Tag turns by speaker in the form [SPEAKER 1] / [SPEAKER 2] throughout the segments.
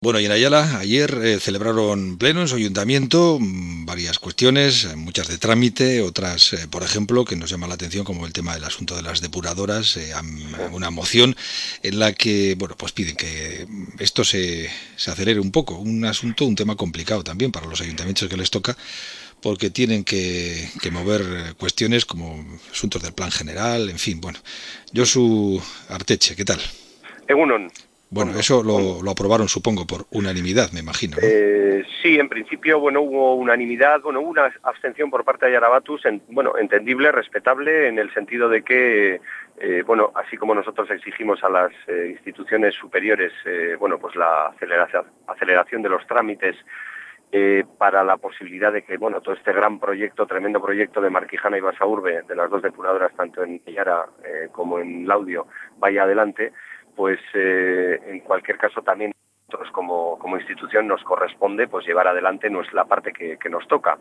[SPEAKER 1] Bueno, y en Ayala ayer eh, celebraron pleno en su ayuntamiento mm, varias cuestiones, eh, muchas de trámite, otras, eh, por ejemplo, que nos llama la atención como el tema del asunto de las depuradoras, una moción en la que, bueno, pues piden que esto se, se acelere un poco, un asunto, un tema complicado también para los ayuntamientos que les toca, porque tienen que, que mover cuestiones como asuntos del plan general, en fin, bueno. Josu Arteche, ¿qué tal?
[SPEAKER 2] Egunon.
[SPEAKER 1] Bueno, eso lo, lo, aprobaron, supongo, por unanimidad, me imagino. ¿no?
[SPEAKER 2] Eh, sí, en principio, bueno, hubo unanimidad, bueno, hubo una abstención por parte de Yarabatus, en, bueno, entendible, respetable, en el sentido de que, eh, bueno, así como nosotros exigimos a las eh, instituciones superiores, eh, bueno, pues la aceleración, aceleración de los trámites eh, para la posibilidad de que, bueno, todo este gran proyecto, tremendo proyecto de Marquijana y Basaurbe, de las dos depuradoras, tanto en Yara eh, como en Laudio, vaya adelante, pues eh, en cualquier caso también nosotros como, como institución nos corresponde pues llevar adelante no es la parte que, que, nos toca.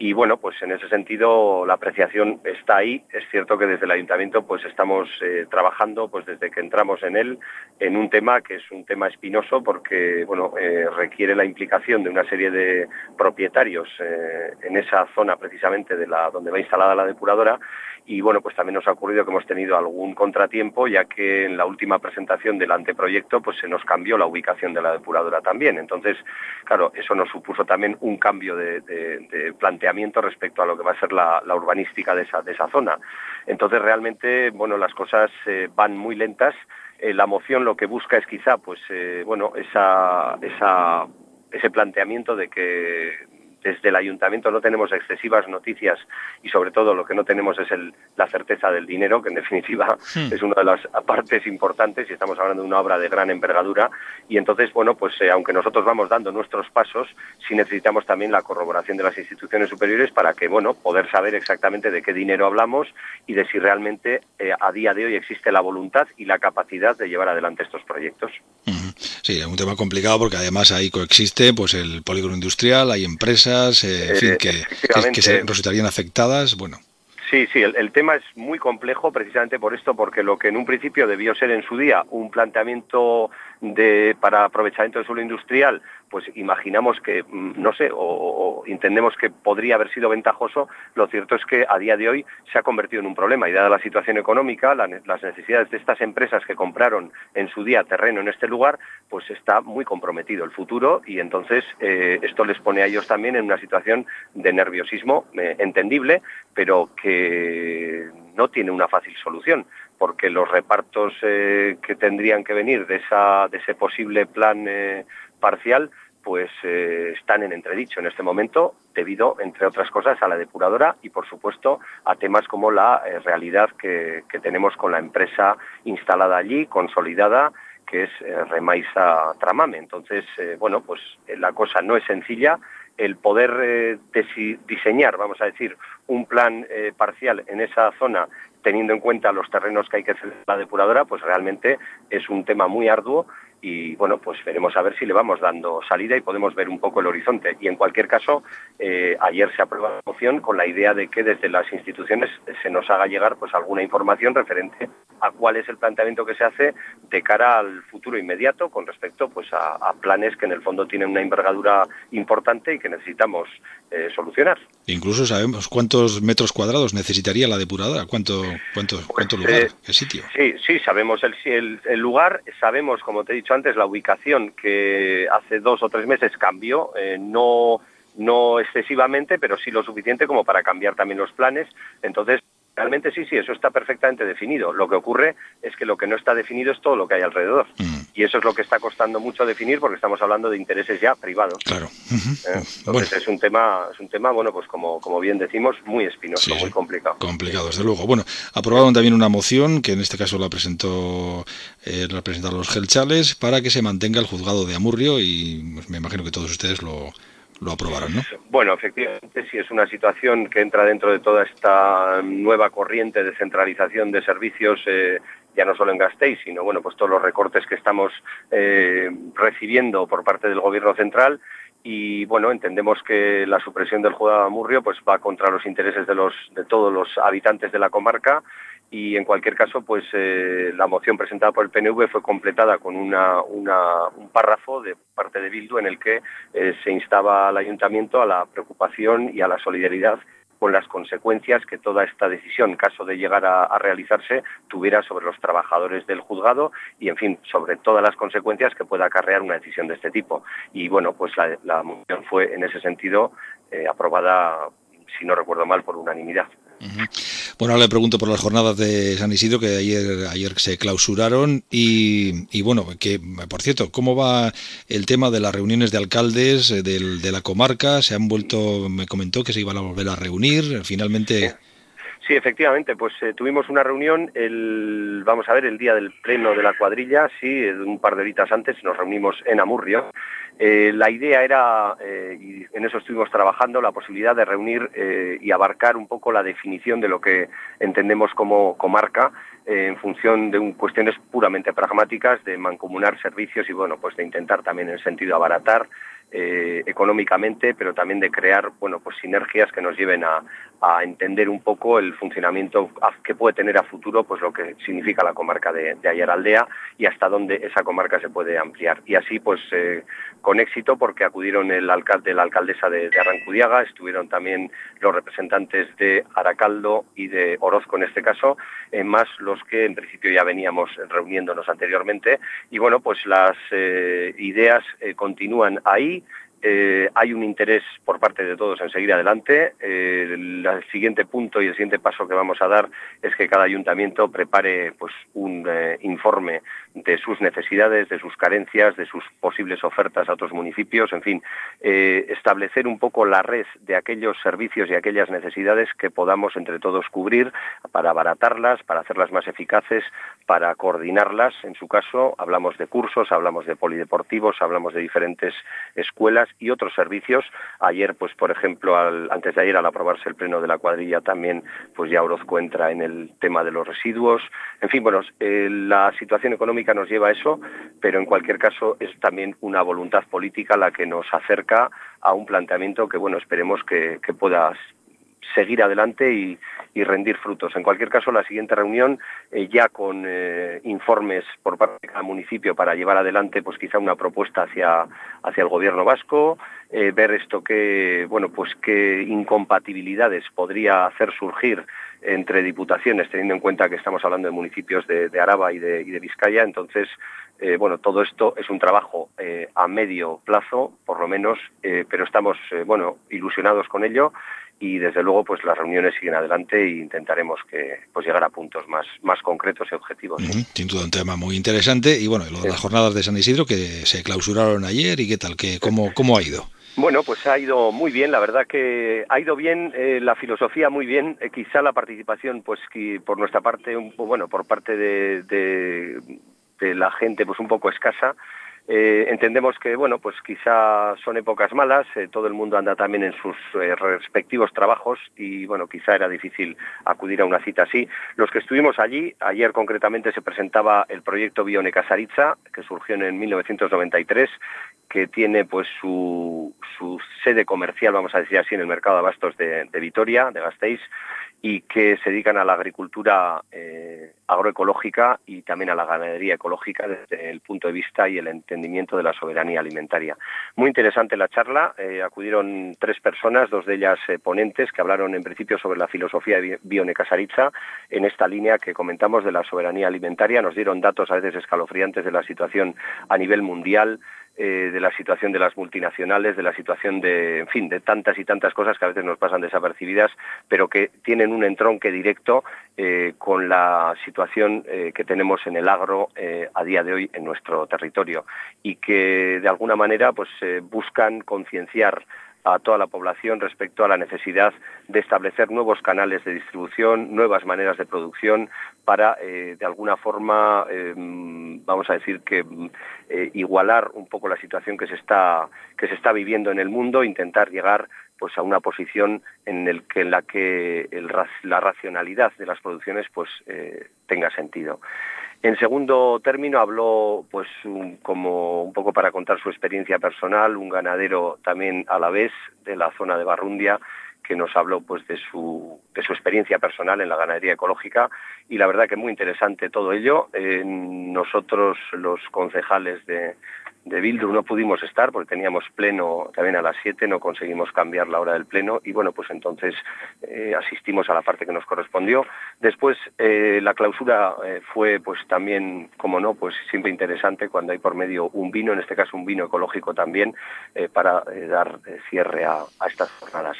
[SPEAKER 2] Y bueno pues en ese sentido la apreciación está ahí. Es cierto que desde el ayuntamiento pues estamos eh, trabajando pues desde que entramos en él en un tema que es un tema espinoso porque bueno eh, requiere la implicación de una serie de propietarios eh, en esa zona precisamente de la donde va instalada la depuradora. Y bueno, pues también nos ha ocurrido que hemos tenido algún contratiempo, ya que en la última presentación del anteproyecto pues se nos cambió la ubicación de la depuradora también. Entonces, claro, eso nos supuso también un cambio de, de, de planteamiento respecto a lo que va a ser la, la urbanística de esa, de esa zona. Entonces, realmente, bueno, las cosas eh, van muy lentas. Eh, la moción lo que busca es quizá, pues, eh, bueno, esa, esa, ese planteamiento de que desde el ayuntamiento no tenemos excesivas noticias y sobre todo lo que no tenemos es el, la certeza del dinero, que en definitiva sí. es una de las partes importantes y estamos hablando de una obra de gran envergadura y entonces, bueno, pues eh, aunque nosotros vamos dando nuestros pasos, sí necesitamos también la corroboración de las instituciones superiores para que, bueno, poder saber exactamente de qué dinero hablamos y de si realmente eh, a día de hoy existe la voluntad y la capacidad de llevar adelante estos proyectos.
[SPEAKER 1] Uh -huh. Sí, es un tema complicado porque además ahí coexiste pues el polígono industrial, hay empresas, eh, en fin, que, que, que se resultarían afectadas, bueno.
[SPEAKER 2] Sí, sí, el, el, tema es muy complejo precisamente por esto, porque lo que en un principio debió ser en su día un planteamiento de, para aprovechamiento del suelo industrial, pues imaginamos que, mm, no sé, o, entendemos que podría haber sido ventajoso, lo cierto es que a día de hoy se ha convertido en un problema. Y dada la situación económica, la, las necesidades de estas empresas que compraron en su día terreno en este lugar, pues está muy comprometido el futuro y entonces eh, esto les pone a ellos también en una situación de nerviosismo eh, entendible, pero que no tiene una fácil solución porque los repartos eh, que tendrían que venir de, esa, de ese posible plan parcial pues eh, están en entredicho en este momento debido, entre otras cosas, a la depuradora y, por supuesto, a temas como la eh, realidad que, tenemos con la empresa instalada allí, consolidada, que es eh, Remaisa Tramame. Entonces, eh, bueno, pues la cosa no es sencilla. El poder diseñar, vamos a decir, un plan parcial en esa zona teniendo en cuenta los terrenos que hay que hacer la depuradora, pues realmente es un tema muy arduo y bueno, pues veremos a ver si le vamos dando salida y podemos ver un poco el horizonte. Y en cualquier caso, eh, ayer se aprueba la moción con la idea de que desde las instituciones se nos haga llegar pues alguna información referente a cuál es el planteamiento que se hace de cara al futuro inmediato con respecto pues a, a planes que en el fondo tienen una envergadura importante y que necesitamos eh, solucionar.
[SPEAKER 1] Incluso sabemos cuántos metros cuadrados necesitaría la depuradora, cuánto, cuánto, pues, cuánto lugar, eh, qué sitio.
[SPEAKER 2] Sí, sí, sabemos el, el, el, lugar, sabemos, como te he dicho antes, la ubicación que hace dos o tres meses cambió, eh, no, no excesivamente, pero sí lo suficiente como para cambiar también los planes. Entonces, Realmente sí, sí, eso está perfectamente definido. Lo que ocurre es que lo que no está definido es todo lo que hay alrededor. Mm. Y eso es lo que está costando mucho definir porque estamos hablando de intereses ya privados.
[SPEAKER 1] Claro.
[SPEAKER 2] Uh -huh. ¿Eh? Entonces bueno. es un tema, es un tema, bueno, pues como, como bien decimos, muy espinoso, sí, muy complicado.
[SPEAKER 1] Complicado, desde luego. Bueno, aprobaron también una moción que en este caso la presentó, eh, la presentaron los Gelchales para que se mantenga el juzgado de Amurrio y pues, me imagino que todos ustedes lo lo aprobaron, ¿no?
[SPEAKER 2] Bueno, efectivamente sí es una situación que entra dentro de toda esta nueva corriente de centralización de servicios, eh, ya no solo en Gasteiz, sino bueno, pues todos los recortes que estamos eh, recibiendo por parte del gobierno central y bueno, entendemos que la supresión del juzgado de Amurrio pues va contra los intereses de los de todos los habitantes de la comarca y en cualquier caso, pues eh, la moción presentada por el PNV fue completada con una, un párrafo de parte de Bildu en el que eh, se instaba al ayuntamiento a la preocupación y a la solidaridad con las consecuencias que toda esta decisión, caso de llegar a, realizarse, tuviera sobre los trabajadores del juzgado y, en fin, sobre todas las consecuencias que pueda acarrear una decisión de este tipo. Y bueno, pues la, moción fue en ese sentido eh, aprobada, si no recuerdo mal, por unanimidad.
[SPEAKER 1] Bueno, ahora le pregunto por las jornadas de San Isidro que ayer, ayer se clausuraron y, bueno, que por cierto, ¿cómo va el tema de las reuniones de alcaldes eh, de la comarca? Se han vuelto, me comentó que se iban a volver a reunir, finalmente...
[SPEAKER 2] Sí, efectivamente, pues eh, tuvimos una reunión, el, vamos a ver, el día del pleno de la cuadrilla, sí, un par de horitas antes nos reunimos en Amurrio. Eh, la idea era, eh, y en eso estuvimos trabajando, la posibilidad de reunir y abarcar un poco la definición de lo que entendemos como comarca en función de cuestiones puramente pragmáticas, de mancomunar servicios y bueno, pues de intentar también en el sentido abaratar eh, económicamente, pero también de crear bueno, pues sinergias que nos lleven a, entender un poco el funcionamiento que puede tener a futuro pues lo que significa la comarca de, de Ayaraldea y hasta dónde esa comarca se puede ampliar. Y así pues eh, con éxito porque acudieron el alcalde, la alcaldesa de, Arrancudiaga, estuvieron también los representantes de Aracaldo y de Orozco en este caso, eh, más los que en principio ya veníamos reuniéndonos anteriormente. Y bueno, pues las ideas continúan ahí, eh, hay un interés por parte de todos en seguir adelante. Eh, el, siguiente punto y el siguiente paso que vamos a dar es que cada ayuntamiento prepare pues, un eh, informe de sus necesidades, de sus carencias, de sus posibles ofertas a otros municipios, en fin, establecer un poco la red de aquellos servicios y aquellas necesidades que podamos entre todos cubrir para abaratarlas, para hacerlas más eficaces, para coordinarlas. En su caso, hablamos de cursos, hablamos de polideportivos, hablamos de diferentes escuelas y otros servicios. Ayer, pues por ejemplo, antes de ayer, al aprobarse el pleno de la cuadrilla, también pues ya Orozco entra en el tema de los residuos. En fin, bueno, eh, la situación económica nos lleva a eso, pero en cualquier caso es también una voluntad política la que nos acerca a un planteamiento que, bueno, esperemos que, que pueda seguir adelante y, rendir frutos. En cualquier caso, la siguiente reunión, eh, ya con eh, informes por parte de cada municipio para llevar adelante, pues quizá una propuesta hacia, hacia el gobierno vasco, eh, ver esto que, bueno, pues qué incompatibilidades podría hacer surgir entre diputaciones, teniendo en cuenta que estamos hablando de municipios de, Araba y de, Vizcaya. Entonces, bueno, todo esto es un trabajo a medio plazo, por lo menos, pero estamos, bueno, ilusionados con ello y desde luego pues las reuniones siguen adelante e intentaremos que pues llegar a puntos más más concretos y objetivos.
[SPEAKER 1] Sin duda un tema muy interesante. Y bueno, lo de las jornadas de San Isidro que se clausuraron ayer y qué tal, que cómo cómo ha ido.
[SPEAKER 2] Bueno, pues ha ido muy bien, la verdad que ha ido bien, eh, la filosofía muy bien, eh, quizá la participación, pues que por nuestra parte, un, bueno, por parte de, de, de la gente, pues un poco escasa, eh, entendemos que, bueno, pues quizá son épocas malas, eh, todo el mundo anda también en sus eh, respectivos trabajos y, bueno, quizá era difícil acudir a una cita así. Los que estuvimos allí, ayer concretamente se presentaba el proyecto Bione Casaritza, que surgió en 1993, que tiene pues su, su, sede comercial, vamos a decir así, en el mercado de abastos de, de Vitoria, de Gasteiz, y que se dedican a la agricultura eh, agroecológica y también a la ganadería ecológica desde el punto de vista y el entendimiento de la soberanía alimentaria. Muy interesante la charla, eh, acudieron tres personas, dos de ellas eh, ponentes, que hablaron en principio sobre la filosofía de Bione Casaritza en esta línea que comentamos de la soberanía alimentaria, nos dieron datos a veces escalofriantes de la situación a nivel mundial, eh, de la situación de las multinacionales, de la situación de, en fin, de tantas y tantas cosas que a veces nos pasan desapercibidas, pero que tienen un entronque directo eh, con la situación eh, que tenemos en el agro a día de hoy en nuestro territorio. Y que de alguna manera pues buscan concienciar a toda la población respecto a la necesidad de establecer nuevos canales de distribución, nuevas maneras de producción para, eh, de alguna forma, eh, vamos a decir que eh, igualar un poco la situación que se está que se está viviendo en el mundo, intentar llegar pues a una posición en, el que, en la que la racionalidad de las producciones pues tenga sentido. En segundo término habló, pues, como un poco para contar su experiencia personal, un ganadero también a la vez de la zona de Barrundia, que nos habló pues de su, de su experiencia personal en la ganadería ecológica y la verdad que muy interesante todo ello. nosotros los concejales de, de Bildu no pudimos estar porque teníamos pleno también a las 7, no conseguimos cambiar la hora del pleno y bueno, pues entonces eh, asistimos a la parte que nos correspondió. Después eh, la clausura eh, fue pues también, como no, pues siempre interesante cuando hay por medio un vino, en este caso un vino ecológico también, para dar cierre a, a estas jornadas.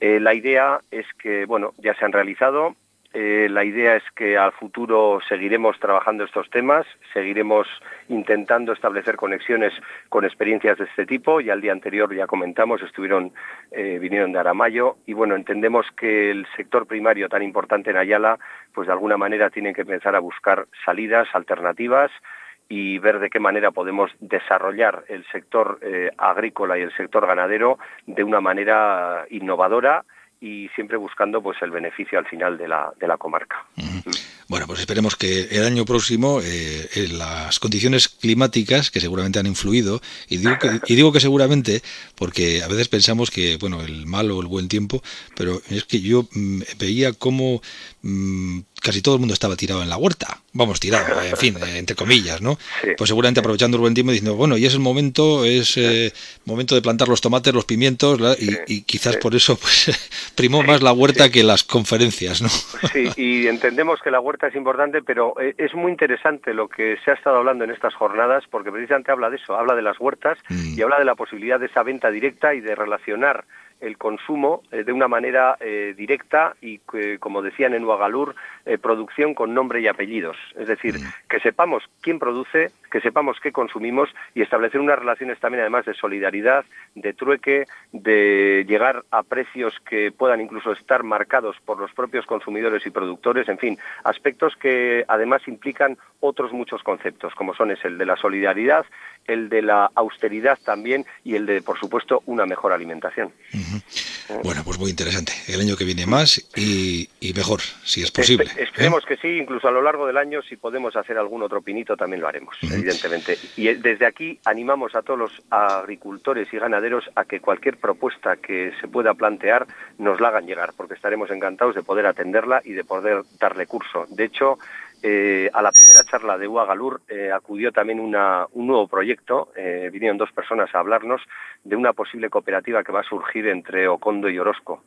[SPEAKER 2] la idea es que, bueno, ya se han realizado, eh, la idea es que al futuro seguiremos trabajando estos temas, seguiremos intentando establecer conexiones con experiencias de este tipo. Y al día anterior ya comentamos, estuvieron, eh, vinieron de Aramayo y bueno, entendemos que el sector primario tan importante en Ayala, pues de alguna manera tiene que empezar a buscar salidas alternativas y ver de qué manera podemos desarrollar el sector eh, agrícola y el sector ganadero de una manera innovadora y siempre buscando pues el beneficio al final de la, de la comarca.
[SPEAKER 1] Bueno, pues esperemos que el año próximo eh, las condiciones climáticas, que seguramente han influido, y digo, que, y digo que seguramente porque a veces pensamos que, bueno, el mal o el buen tiempo, pero es que yo mm, veía cómo mm, casi todo el mundo estaba tirado en la huerta. Vamos, tirado, en fin, eh, entre comillas, ¿no? Pues seguramente aprovechando el buen tiempo diciendo, bueno, y es el momento, es eh, momento de plantar los tomates, los pimientos, y, quizás por eso pues primó más la huerta que las conferencias, ¿no?
[SPEAKER 2] Sí, y entendemos que la huerta es importante, pero eh, es muy interesante lo que se ha estado hablando en estas jornadas, porque precisamente habla de eso, habla de las huertas mm. y habla de la posibilidad de esa venta directa y de relacionar el consumo eh, de una manera eh, directa y, como decían en Uagalur, eh, producción con nombre y apellidos. Es decir, mm. que sepamos quién produce, que sepamos qué consumimos y establecer unas relaciones también además de solidaridad, de trueque, de llegar a precios que puedan incluso estar marcados por los propios consumidores y productores, en fin, aspectos que además implican otros muchos conceptos, como son es el de la solidaridad, el de la austeridad también y el de, por supuesto, una mejor alimentación.
[SPEAKER 1] Bueno, pues muy interesante. El año que viene más y, mejor, si es posible.
[SPEAKER 2] ¿eh? esperemos que sí, incluso a lo largo del año, si podemos hacer algún otro pinito, también lo haremos, evidentemente. Y eh, desde aquí animamos a todos los agricultores y ganaderos a que cualquier propuesta que se pueda plantear nos la hagan llegar, porque estaremos encantados de poder atenderla y de poder darle curso. De hecho, eh, a la primera charla de Uagalur eh, acudió también una, un nuevo proyecto, eh, vinieron dos personas a hablarnos de una posible cooperativa que va a surgir entre Ocondo y Orozco.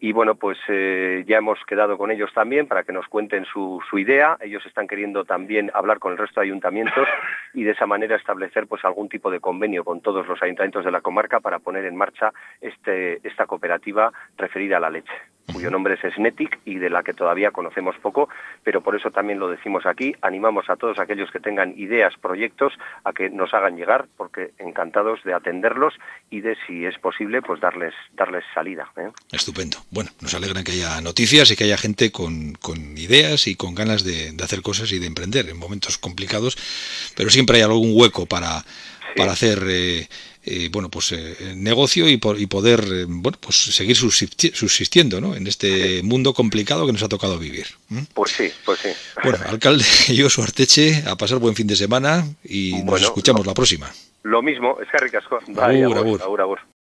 [SPEAKER 2] Y bueno, pues ya hemos quedado con ellos también para que nos cuenten su, su, idea. Ellos están queriendo también hablar con el resto de ayuntamientos y de esa manera establecer pues algún tipo de convenio con todos los ayuntamientos de la comarca para poner en marcha este, esta cooperativa referida a la leche cuyo nombre es Snetic y de la que todavía conocemos poco, pero por eso también lo decimos aquí, animamos a todos aquellos que tengan ideas, proyectos, a que nos hagan llegar, porque encantados de atenderlos y de, si es posible, pues darles, darles salida. ¿eh?
[SPEAKER 1] Estupendo. Bueno, nos alegra que haya noticias y que haya gente con, ideas y con ganas de, hacer cosas y de emprender en momentos complicados, pero siempre hay algún hueco para, para hacer... Eh, eh, bueno pues eh, negocio y, por, y poder eh, bueno pues seguir subsistiendo ¿no? en este mundo complicado que nos ha tocado vivir
[SPEAKER 2] pues sí pues sí.
[SPEAKER 1] Bueno alcalde yo su Arteche a pasar buen fin de semana y nos escuchamos la próxima.
[SPEAKER 2] lo mismo es que ricasco